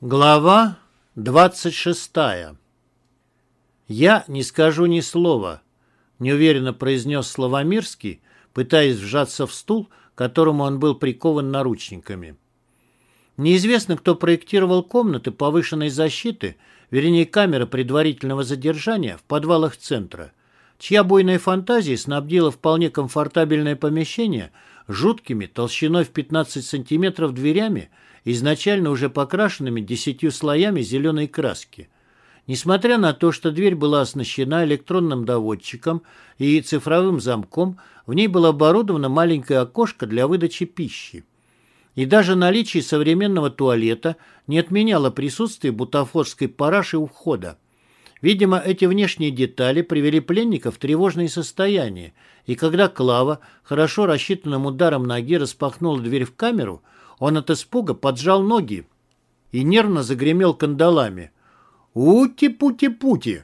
Глава 26 «Я не скажу ни слова», — неуверенно произнес Славомирский, пытаясь вжаться в стул, которому он был прикован наручниками. Неизвестно, кто проектировал комнаты повышенной защиты, вернее камеры предварительного задержания в подвалах центра, чья буйная фантазия снабдила вполне комфортабельное помещение жуткими толщиной в 15 сантиметров дверями, изначально уже покрашенными десятью слоями зеленой краски. Несмотря на то, что дверь была оснащена электронным доводчиком и цифровым замком, в ней было оборудовано маленькое окошко для выдачи пищи. И даже наличие современного туалета не отменяло присутствие бутафорской параши у входа. Видимо, эти внешние детали привели пленника в тревожное состояние, и когда Клава хорошо рассчитанным ударом ноги распахнула дверь в камеру, он от испуга поджал ноги и нервно загремел кандалами. «Ути-пути-пути!»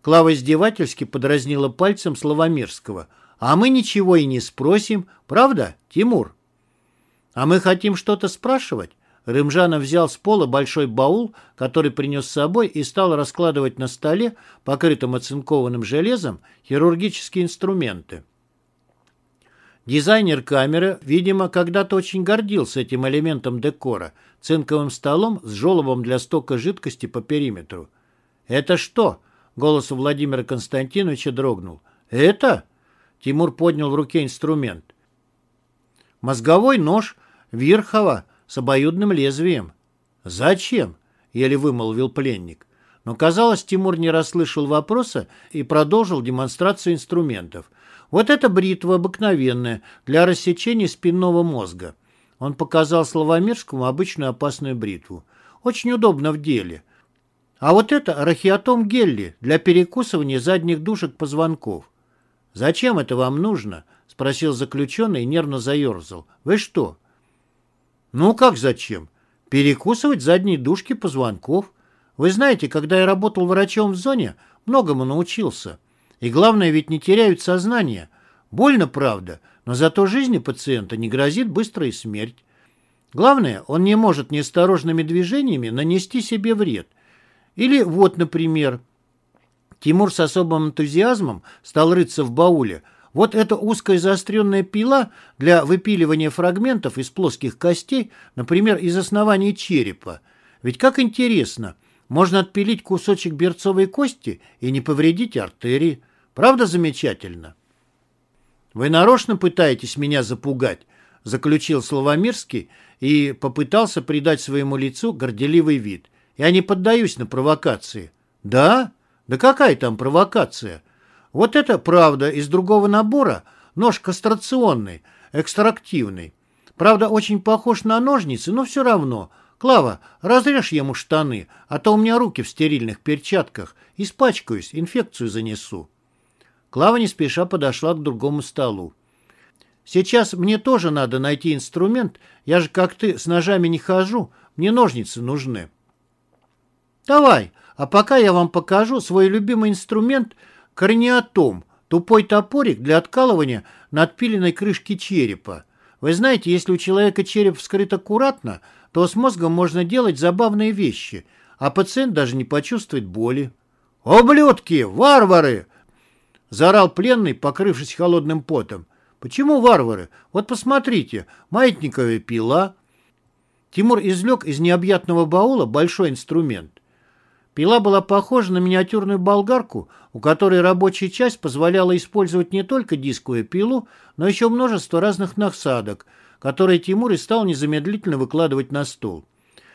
Клава издевательски подразнила пальцем Славомирского. «А мы ничего и не спросим, правда, Тимур?» «А мы хотим что-то спрашивать?» Рымжанов взял с пола большой баул, который принес с собой, и стал раскладывать на столе, покрытым оцинкованным железом, хирургические инструменты. Дизайнер камеры, видимо, когда-то очень гордился этим элементом декора, цинковым столом с желобом для стока жидкости по периметру. «Это что?» — голос у Владимира Константиновича дрогнул. «Это?» — Тимур поднял в руке инструмент. «Мозговой нож Верхова с обоюдным лезвием». «Зачем?» — еле вымолвил пленник. Но, казалось, Тимур не расслышал вопроса и продолжил демонстрацию инструментов. Вот это бритва обыкновенная для рассечения спинного мозга. Он показал Славомирскому обычную опасную бритву. Очень удобно в деле. А вот это рахиатом гелли для перекусывания задних душек позвонков. «Зачем это вам нужно?» — спросил заключенный и нервно заерзал. «Вы что?» «Ну как зачем? Перекусывать задние душки позвонков. Вы знаете, когда я работал врачом в зоне, многому научился. И главное, ведь не теряют сознание. Больно, правда, но зато жизни пациента не грозит быстрая смерть. Главное, он не может неосторожными движениями нанести себе вред. Или вот, например, Тимур с особым энтузиазмом стал рыться в бауле. Вот эта узкая заостренная пила для выпиливания фрагментов из плоских костей, например, из основания черепа. Ведь как интересно – можно отпилить кусочек берцовой кости и не повредить артерии. Правда замечательно? «Вы нарочно пытаетесь меня запугать?» заключил Славомирский и попытался придать своему лицу горделивый вид. «Я не поддаюсь на провокации». «Да? Да какая там провокация? Вот это правда из другого набора, нож кастрационный, экстрактивный. Правда, очень похож на ножницы, но все равно – «Клава, разрежь ему штаны, а то у меня руки в стерильных перчатках. Испачкаюсь, инфекцию занесу». Клава не спеша подошла к другому столу. «Сейчас мне тоже надо найти инструмент. Я же, как ты, с ножами не хожу. Мне ножницы нужны». «Давай, а пока я вам покажу свой любимый инструмент – корнеотом, тупой топорик для откалывания на отпиленной крышке черепа. Вы знаете, если у человека череп вскрыт аккуратно – то с мозгом можно делать забавные вещи, а пациент даже не почувствует боли. «Ублюдки! Варвары!» Заорал пленный, покрывшись холодным потом. «Почему варвары? Вот посмотрите, маятниковая пила». Тимур извлек из необъятного баула большой инструмент. Пила была похожа на миниатюрную болгарку, у которой рабочая часть позволяла использовать не только дисковую пилу, но еще множество разных насадок – который Тимур и стал незамедлительно выкладывать на стол.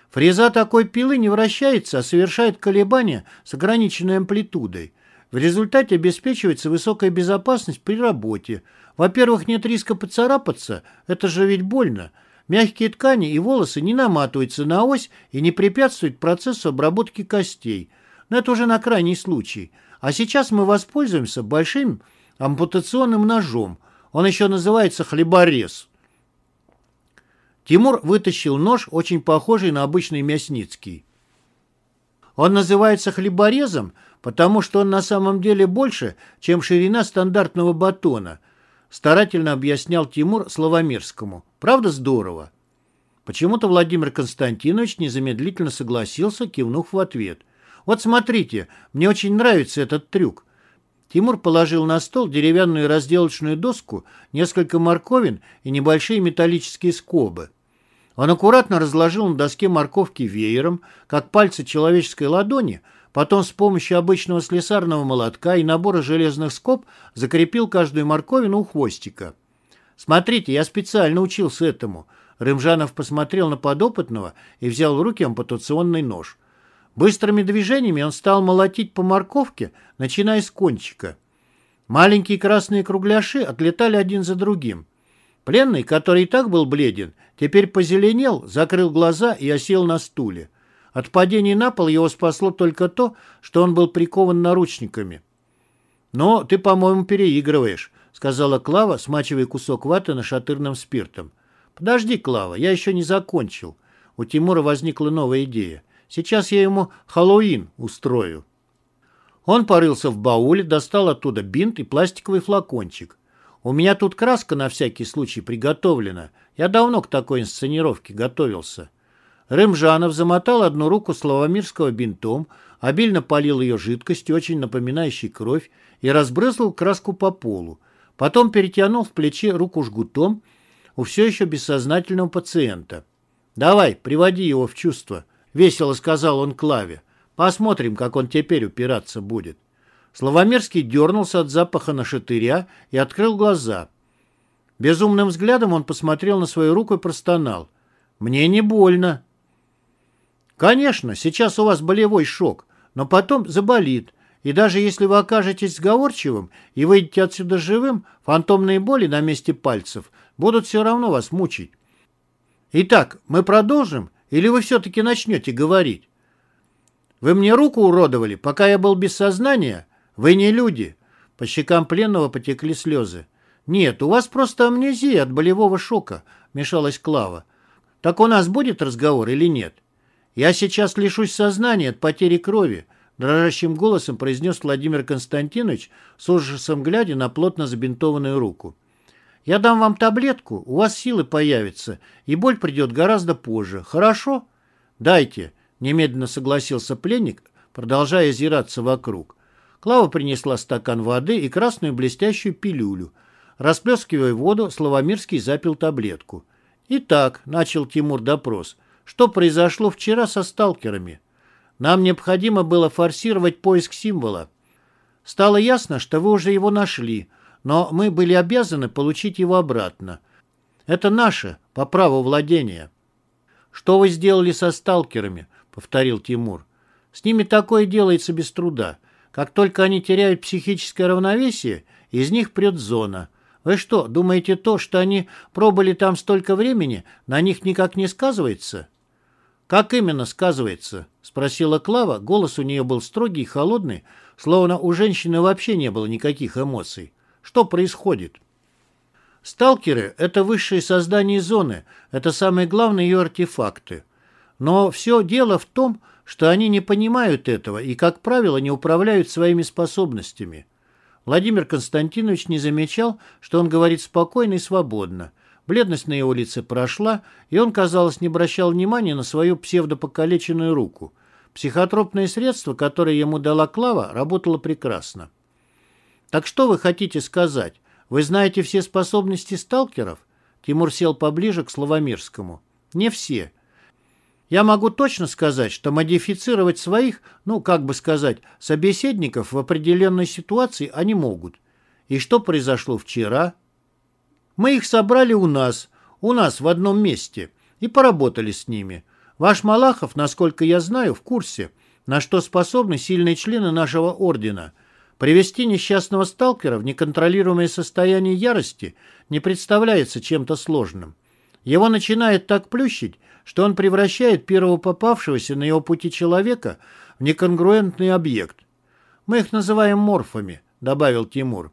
Фреза такой пилы не вращается, а совершает колебания с ограниченной амплитудой. В результате обеспечивается высокая безопасность при работе. Во-первых, нет риска поцарапаться, это же ведь больно. Мягкие ткани и волосы не наматываются на ось и не препятствуют процессу обработки костей. Но это уже на крайний случай. А сейчас мы воспользуемся большим ампутационным ножом. Он еще называется хлеборез. Тимур вытащил нож, очень похожий на обычный мясницкий. Он называется хлеборезом, потому что он на самом деле больше, чем ширина стандартного батона, старательно объяснял Тимур Славомирскому. Правда здорово? Почему-то Владимир Константинович незамедлительно согласился, кивнув в ответ. «Вот смотрите, мне очень нравится этот трюк». Тимур положил на стол деревянную разделочную доску, несколько морковин и небольшие металлические скобы. Он аккуратно разложил на доске морковки веером, как пальцы человеческой ладони, потом с помощью обычного слесарного молотка и набора железных скоб закрепил каждую морковину у хвостика. «Смотрите, я специально учился этому», Рымжанов посмотрел на подопытного и взял в руки ампутационный нож. Быстрыми движениями он стал молотить по морковке, начиная с кончика. Маленькие красные кругляши отлетали один за другим. Пленный, который и так был бледен, теперь позеленел, закрыл глаза и осел на стуле. От падения на пол его спасло только то, что он был прикован наручниками. «Но ты, по-моему, переигрываешь», — сказала Клава, смачивая кусок ваты нашатырным спиртом. «Подожди, Клава, я еще не закончил». У Тимура возникла новая идея. «Сейчас я ему Хэллоуин устрою». Он порылся в бауле, достал оттуда бинт и пластиковый флакончик. «У меня тут краска на всякий случай приготовлена. Я давно к такой инсценировке готовился». Рымжанов замотал одну руку Славомирского бинтом, обильно полил ее жидкостью, очень напоминающей кровь, и разбрызгал краску по полу. Потом перетянул в плече руку жгутом у все еще бессознательного пациента. «Давай, приводи его в чувство», — весело сказал он Клаве. «Посмотрим, как он теперь упираться будет». Славомерский дернулся от запаха на шатыря и открыл глаза. Безумным взглядом он посмотрел на свою руку и простонал. «Мне не больно». «Конечно, сейчас у вас болевой шок, но потом заболит. И даже если вы окажетесь сговорчивым и выйдете отсюда живым, фантомные боли на месте пальцев будут все равно вас мучить. Итак, мы продолжим, или вы все-таки начнете говорить? Вы мне руку уродовали, пока я был без сознания? Вы не люди. По щекам пленного потекли слезы. Нет, у вас просто амнезия от болевого шока, мешалась Клава. Так у нас будет разговор или нет? Я сейчас лишусь сознания от потери крови, дрожащим голосом произнес Владимир Константинович, с ужасом глядя на плотно забинтованную руку. Я дам вам таблетку, у вас силы появятся, и боль придет гораздо позже. Хорошо? Дайте, немедленно согласился пленник, продолжая озираться вокруг. Клава принесла стакан воды и красную блестящую пилюлю. Расплескивая воду, Славомирский запил таблетку. «Итак», — начал Тимур допрос, — «что произошло вчера со сталкерами?» «Нам необходимо было форсировать поиск символа. Стало ясно, что вы уже его нашли, но мы были обязаны получить его обратно. Это наше, по праву владения. «Что вы сделали со сталкерами?» — повторил Тимур. «С ними такое делается без труда. Как только они теряют психическое равновесие, из них прет зона. Вы что, думаете то, что они пробыли там столько времени, на них никак не сказывается?» «Как именно сказывается?» — спросила Клава. Голос у нее был строгий и холодный, словно у женщины вообще не было никаких эмоций. Что происходит? Сталкеры — это высшие создания зоны, это самые главные ее артефакты. Но все дело в том, что они не понимают этого и, как правило, не управляют своими способностями. Владимир Константинович не замечал, что он говорит спокойно и свободно. Бледность на его лице прошла, и он, казалось, не обращал внимания на свою псевдопокалеченную руку. Психотропное средство, которое ему дала Клава, работало прекрасно. Так что вы хотите сказать? Вы знаете все способности сталкеров? Тимур сел поближе к Славомирскому. Не все. Я могу точно сказать, что модифицировать своих, ну, как бы сказать, собеседников в определенной ситуации они могут. И что произошло вчера? Мы их собрали у нас, у нас в одном месте, и поработали с ними. Ваш Малахов, насколько я знаю, в курсе, на что способны сильные члены нашего ордена – Привести несчастного сталкера в неконтролируемое состояние ярости не представляется чем-то сложным. Его начинает так плющить, что он превращает первого попавшегося на его пути человека в неконгруентный объект. «Мы их называем морфами», — добавил Тимур.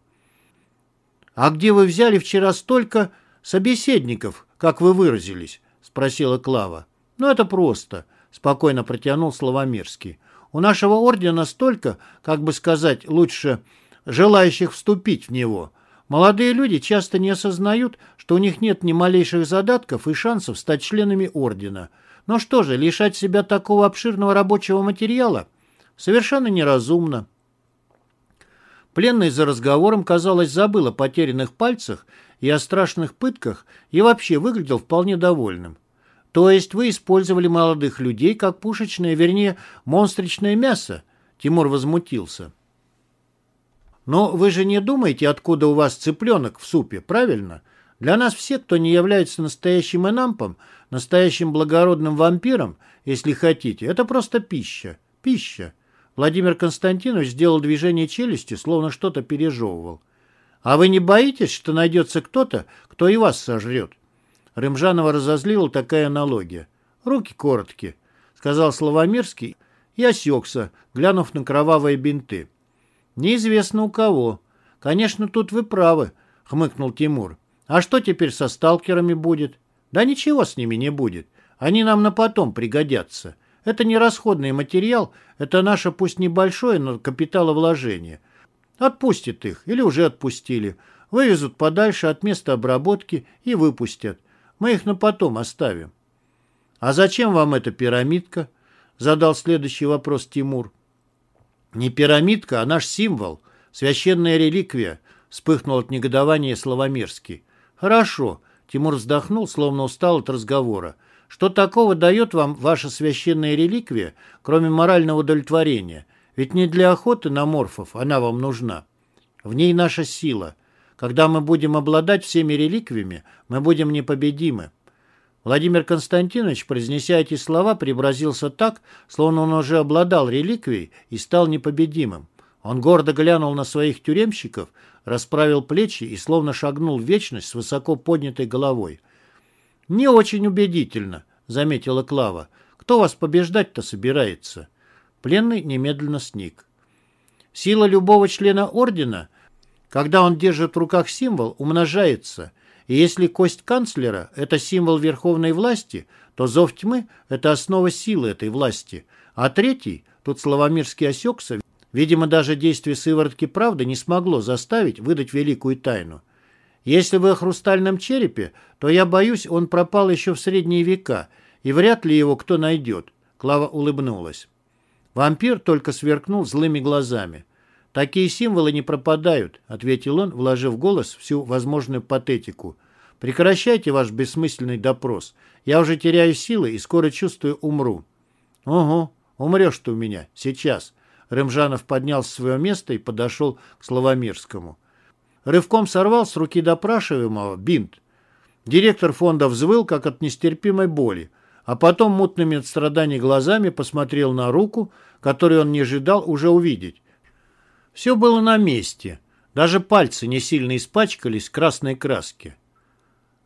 «А где вы взяли вчера столько собеседников, как вы выразились?» — спросила Клава. «Ну, это просто», — спокойно протянул Славомирский. У нашего ордена столько, как бы сказать, лучше желающих вступить в него. Молодые люди часто не осознают, что у них нет ни малейших задатков и шансов стать членами ордена. Но что же, лишать себя такого обширного рабочего материала совершенно неразумно. Пленный за разговором, казалось, забыл о потерянных пальцах и о страшных пытках и вообще выглядел вполне довольным. То есть вы использовали молодых людей как пушечное, вернее, монстричное мясо? Тимур возмутился. Но вы же не думаете, откуда у вас цыпленок в супе, правильно? Для нас все, кто не является настоящим энампом, настоящим благородным вампиром, если хотите, это просто пища. Пища. Владимир Константинович сделал движение челюсти, словно что-то пережевывал. А вы не боитесь, что найдется кто-то, кто и вас сожрет? Рымжанова разозлила такая аналогия. Руки короткие, сказал Славомирский и осекся, глянув на кровавые бинты. Неизвестно у кого. Конечно, тут вы правы, хмыкнул Тимур. А что теперь со сталкерами будет? Да ничего с ними не будет. Они нам на потом пригодятся. Это не расходный материал, это наше пусть небольшое, но капиталовложение. Отпустят их или уже отпустили. Вывезут подальше от места обработки и выпустят. Мы их на потом оставим. «А зачем вам эта пирамидка?» Задал следующий вопрос Тимур. Не пирамидка, а наш символ, священная реликвия, вспыхнул от негодования Славомирский. Хорошо, Тимур вздохнул, словно устал от разговора. Что такого дает вам ваша священная реликвия, кроме морального удовлетворения? Ведь не для охоты на морфов она вам нужна. В ней наша сила. Когда мы будем обладать всеми реликвиями, мы будем непобедимы. Владимир Константинович, произнеся эти слова, преобразился так, словно он уже обладал реликвией и стал непобедимым. Он гордо глянул на своих тюремщиков, расправил плечи и словно шагнул в вечность с высоко поднятой головой. «Не очень убедительно», — заметила Клава. «Кто вас побеждать-то собирается?» Пленный немедленно сник. Сила любого члена ордена, когда он держит в руках символ, умножается — и если кость канцлера – это символ верховной власти, то зов тьмы – это основа силы этой власти. А третий, тут Славомирский осекся, видимо, даже действие сыворотки правды не смогло заставить выдать великую тайну. Если вы о хрустальном черепе, то я боюсь, он пропал еще в средние века, и вряд ли его кто найдет. Клава улыбнулась. Вампир только сверкнул злыми глазами. «Такие символы не пропадают», — ответил он, вложив в голос всю возможную патетику. «Прекращайте ваш бессмысленный допрос. Я уже теряю силы и скоро чувствую умру». «Угу, умрешь ты у меня. Сейчас». Рымжанов поднялся с своего места и подошел к Славомирскому. Рывком сорвал с руки допрашиваемого бинт. Директор фонда взвыл, как от нестерпимой боли, а потом мутными от страданий глазами посмотрел на руку, которую он не ожидал уже увидеть. Все было на месте. Даже пальцы не сильно испачкались красной краске.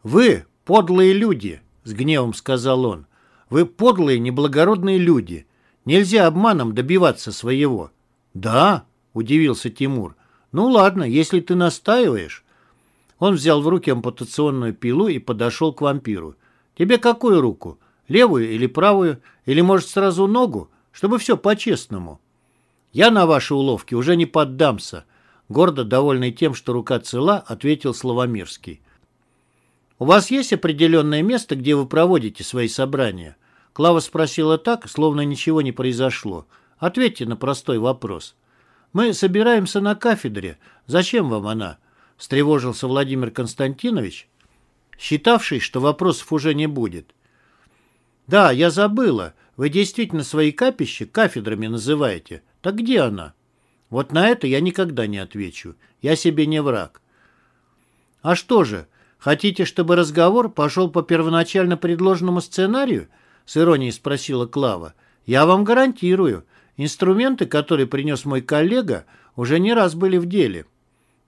«Вы — подлые люди», — с гневом сказал он. «Вы подлые, неблагородные люди. Нельзя обманом добиваться своего». «Да», — удивился Тимур. «Ну ладно, если ты настаиваешь». Он взял в руки ампутационную пилу и подошел к вампиру. «Тебе какую руку? Левую или правую? Или, может, сразу ногу? Чтобы все по-честному». «Я на ваши уловки уже не поддамся», — гордо, довольный тем, что рука цела, ответил Славомирский. «У вас есть определенное место, где вы проводите свои собрания?» Клава спросила так, словно ничего не произошло. «Ответьте на простой вопрос». «Мы собираемся на кафедре. Зачем вам она?» — встревожился Владимир Константинович, считавший, что вопросов уже не будет. «Да, я забыла. Вы действительно свои капища кафедрами называете. Так где она? Вот на это я никогда не отвечу. Я себе не враг. А что же, хотите, чтобы разговор пошел по первоначально предложенному сценарию? С иронией спросила Клава. Я вам гарантирую, инструменты, которые принес мой коллега, уже не раз были в деле.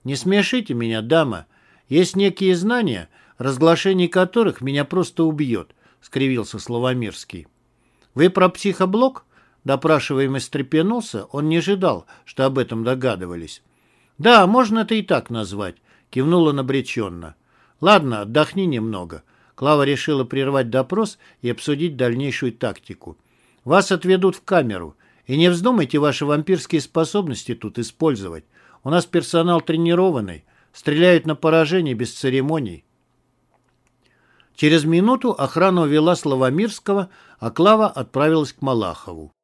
Не смешите меня, дама. Есть некие знания, разглашение которых меня просто убьет, скривился Словомирский. Вы про психоблок? Допрашиваемый стрепенулся, он не ожидал, что об этом догадывались. «Да, можно это и так назвать», — кивнула он обреченно. «Ладно, отдохни немного». Клава решила прервать допрос и обсудить дальнейшую тактику. «Вас отведут в камеру, и не вздумайте ваши вампирские способности тут использовать. У нас персонал тренированный. Стреляют на поражение без церемоний. Через минуту охрана увела Славомирского, а Клава отправилась к Малахову.